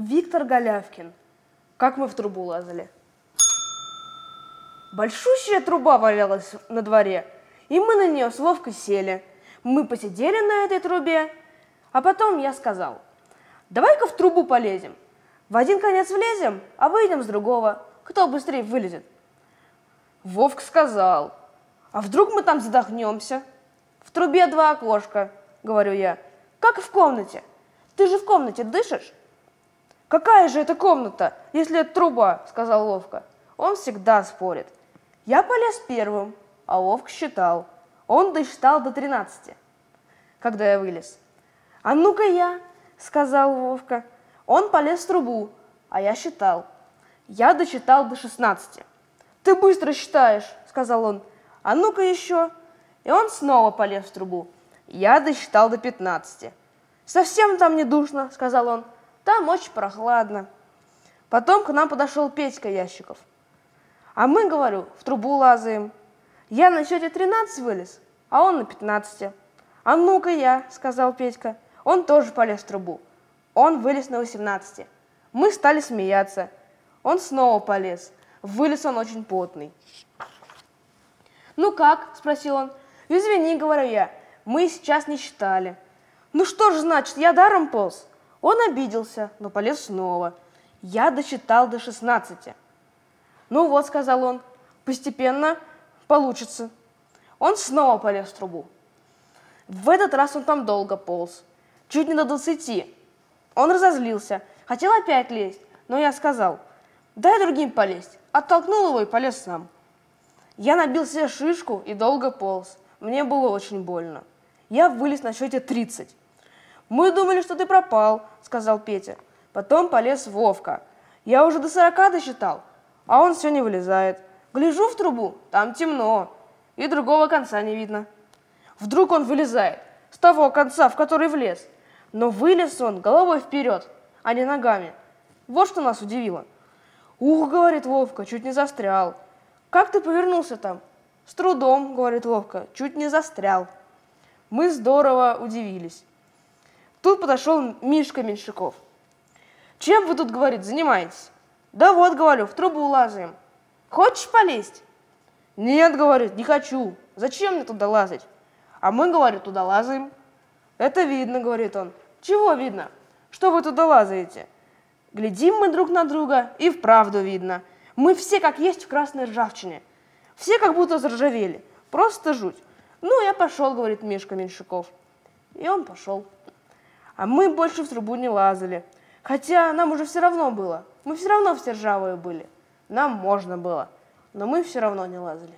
Виктор Голявкин. Как мы в трубу лазали. Большущая труба валялась на дворе, и мы на нее с Вовкой сели. Мы посидели на этой трубе, а потом я сказал, давай-ка в трубу полезем. В один конец влезем, а выйдем с другого. Кто быстрее вылезет? Вовк сказал, а вдруг мы там задохнемся? В трубе два окошка, говорю я, как в комнате. Ты же в комнате дышишь? Какая же это комната, если это труба, сказал Вовка. Он всегда спорит. Я полез первым, а Вовк считал. Он досчитал до тринадцати, когда я вылез. А ну-ка я, сказал Вовка. Он полез в трубу, а я считал. Я досчитал до шестнадцати. Ты быстро считаешь, сказал он. А ну-ка еще. И он снова полез в трубу. Я досчитал до пятнадцати. Совсем там не душно, сказал он. Там очень прохладно. Потом к нам подошел Петька Ящиков. А мы, говорю, в трубу лазаем. Я на счете 13 вылез, а он на 15. А ну-ка я, сказал Петька. Он тоже полез в трубу. Он вылез на 18. Мы стали смеяться. Он снова полез. Вылез он очень потный. «Ну как?» – спросил он. «Извини, – говорю я, – мы сейчас не считали». «Ну что же значит, я даром полз?» Он обиделся, но полез снова. Я досчитал до шестнадцати. «Ну вот», — сказал он, — «постепенно получится». Он снова полез в трубу. В этот раз он там долго полз, чуть не до двадцати. Он разозлился, хотел опять лезть, но я сказал, дай другим полезть. Оттолкнул его и полез сам. Я набил себе шишку и долго полз. Мне было очень больно. Я вылез на счете тридцать. «Мы думали, что ты пропал», — сказал Петя. Потом полез Вовка. «Я уже до сорока досчитал, а он все не вылезает. Гляжу в трубу, там темно, и другого конца не видно». Вдруг он вылезает, с того конца, в который влез. Но вылез он головой вперед, а не ногами. Вот что нас удивило. «Ух», — говорит Вовка, — чуть не застрял. «Как ты повернулся там?» «С трудом», — говорит Вовка, — чуть не застрял. Мы здорово удивились. Тут подошел Мишка Меньшиков. «Чем вы тут, — говорит, — занимаетесь?» «Да вот, — говорю, — в трубу лазаем. Хочешь полезть?» «Нет, — говорит, — не хочу. Зачем мне туда лазать?» «А мы, — говорит, — туда лазаем». «Это видно, — говорит он. Чего видно? Что вы туда лазаете?» Глядим мы друг на друга, и вправду видно. Мы все как есть в красной ржавчине. Все как будто заржавели. Просто жуть. Ну, я пошел, говорит Мишка Меньшиков. И он пошел. А мы больше в трубу не лазали. Хотя нам уже все равно было. Мы все равно все ржавые были. Нам можно было. Но мы все равно не лазали.